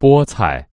菠菜。